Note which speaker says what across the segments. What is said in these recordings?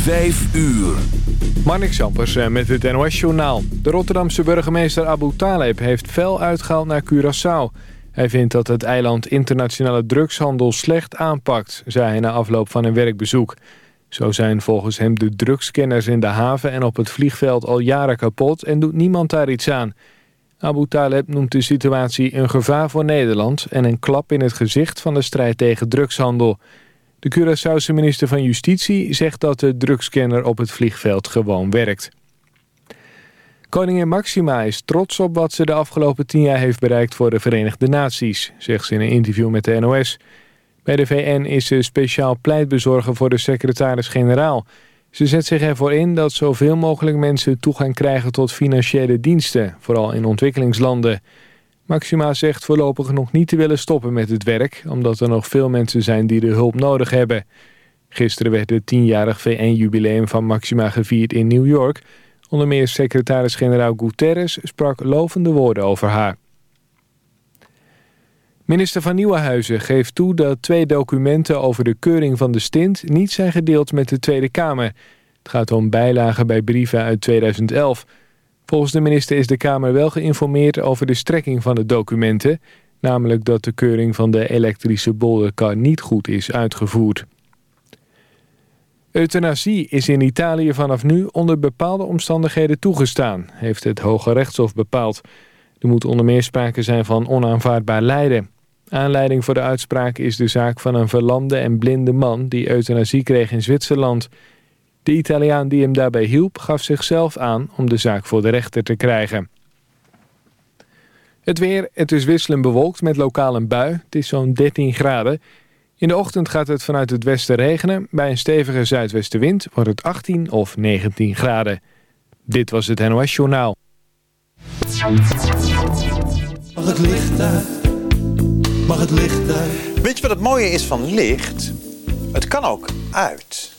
Speaker 1: Vijf uur.
Speaker 2: Sampers eh, met het NOS-journaal. De Rotterdamse burgemeester Abu Taleb heeft fel uitgehaald naar Curaçao. Hij vindt dat het eiland internationale drugshandel slecht aanpakt... zei hij na afloop van een werkbezoek. Zo zijn volgens hem de drugscanners in de haven en op het vliegveld al jaren kapot... en doet niemand daar iets aan. Abu Taleb noemt de situatie een gevaar voor Nederland... en een klap in het gezicht van de strijd tegen drugshandel... De Curaçaose minister van Justitie zegt dat de drugscanner op het vliegveld gewoon werkt. Koningin Maxima is trots op wat ze de afgelopen tien jaar heeft bereikt voor de Verenigde Naties, zegt ze in een interview met de NOS. Bij de VN is ze speciaal pleitbezorger voor de secretaris-generaal. Ze zet zich ervoor in dat zoveel mogelijk mensen toegang krijgen tot financiële diensten, vooral in ontwikkelingslanden. Maxima zegt voorlopig nog niet te willen stoppen met het werk... omdat er nog veel mensen zijn die de hulp nodig hebben. Gisteren werd het tienjarig VN-jubileum van Maxima gevierd in New York. Onder meer secretaris-generaal Guterres sprak lovende woorden over haar. Minister van Nieuwenhuizen geeft toe dat twee documenten over de keuring van de stint... niet zijn gedeeld met de Tweede Kamer. Het gaat om bijlagen bij brieven uit 2011... Volgens de minister is de Kamer wel geïnformeerd over de strekking van de documenten... namelijk dat de keuring van de elektrische bolderkar niet goed is uitgevoerd. Euthanasie is in Italië vanaf nu onder bepaalde omstandigheden toegestaan... heeft het Hoge Rechtshof bepaald. Er moet onder meer sprake zijn van onaanvaardbaar lijden. Aanleiding voor de uitspraak is de zaak van een verlamde en blinde man... die euthanasie kreeg in Zwitserland... De Italiaan die hem daarbij hielp gaf zichzelf aan om de zaak voor de rechter te krijgen. Het weer, het is wisselend bewolkt met lokaal een bui. Het is zo'n 13 graden. In de ochtend gaat het vanuit het westen regenen. Bij een stevige zuidwestenwind wordt het 18 of 19 graden. Dit was het NOS Journaal.
Speaker 3: Mag het licht uit? Mag het licht uit?
Speaker 4: Weet je wat het mooie is van licht? Het kan ook uit.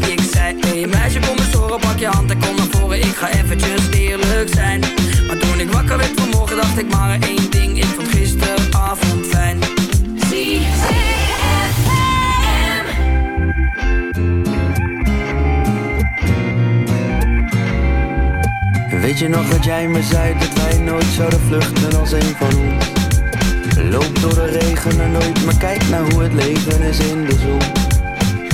Speaker 5: Ik zei, hey meisje, kom eens horen, pak je hand en kom naar voren. Ik ga eventjes eerlijk zijn. Maar toen ik wakker werd vanmorgen, dacht ik maar één ding. Ik vond gisteravond fijn.
Speaker 6: Weet je nog dat jij me zei dat wij nooit zouden vluchten als een van ons? Loop door de regen en nooit, maar kijk naar hoe het leven is in de zon.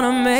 Speaker 7: wanna
Speaker 8: make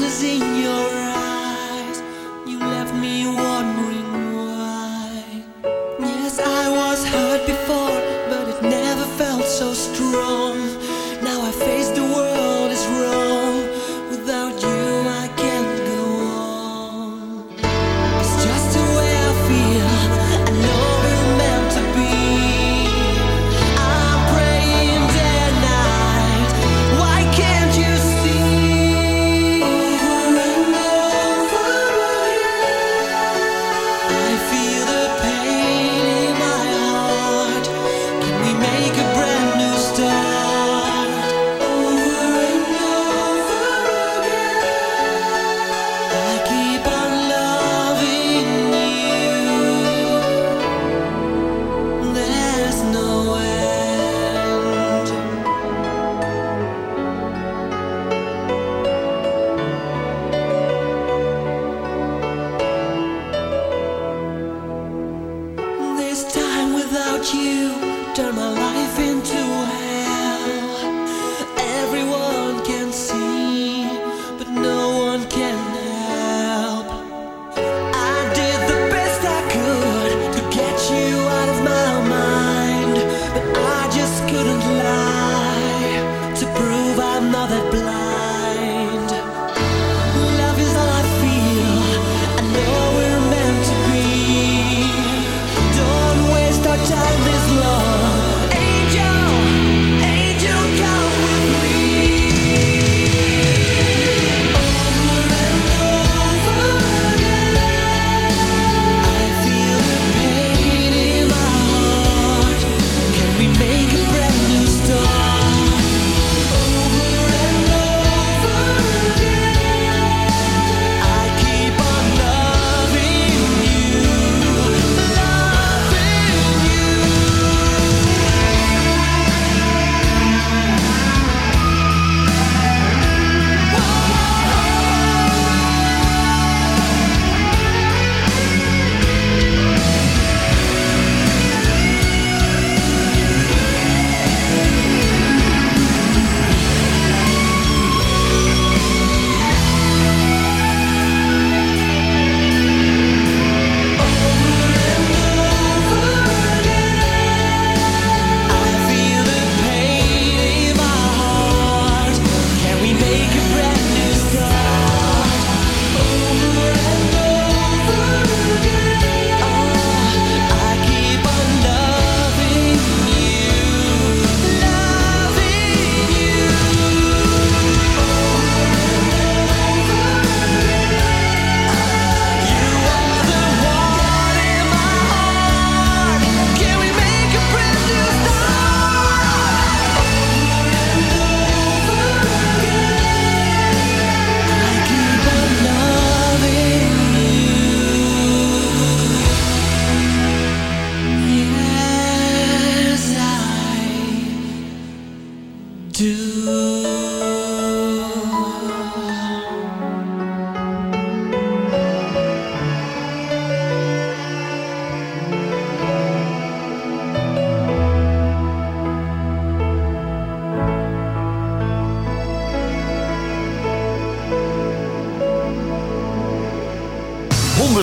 Speaker 8: Sadness in your eyes, you left me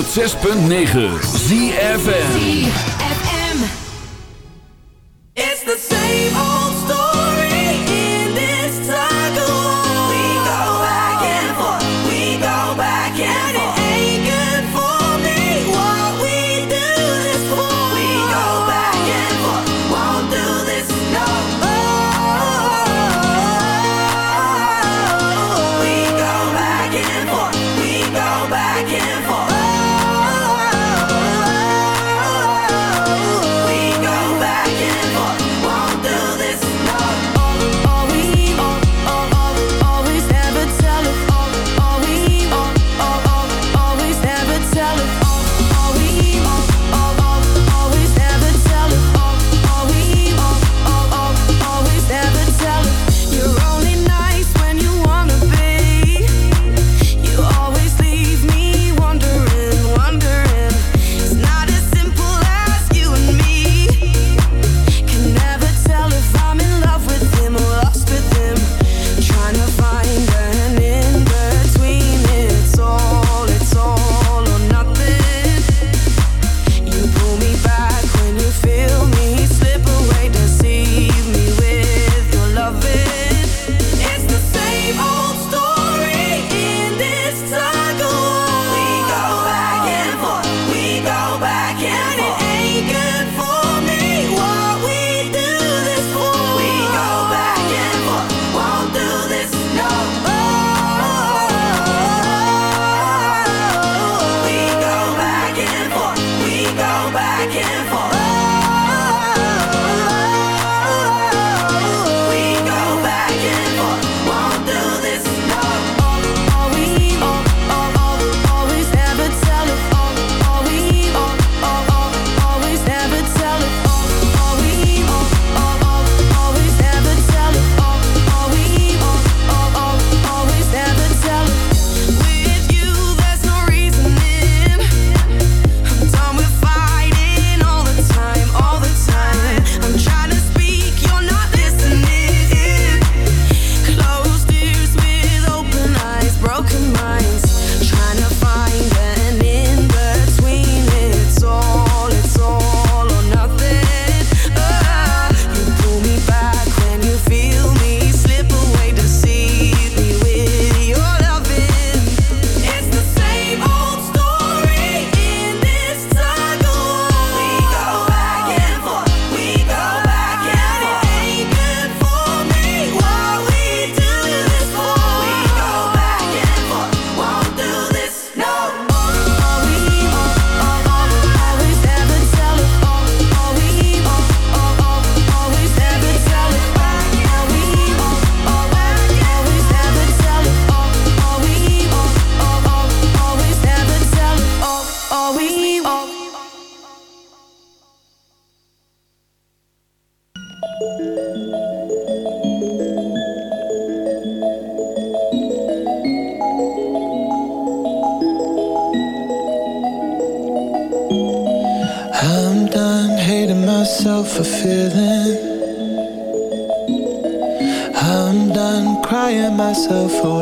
Speaker 1: 106.9
Speaker 7: ZFN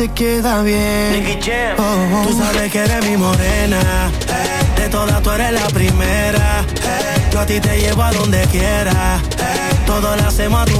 Speaker 9: te queda bien.
Speaker 10: Oh, oh,
Speaker 9: oh.
Speaker 3: Tú sabes que eres mi morena. De todas tú eres la primera. Hey. Yo a ti te llevo a donde quiera. Todo lo hacemos a tu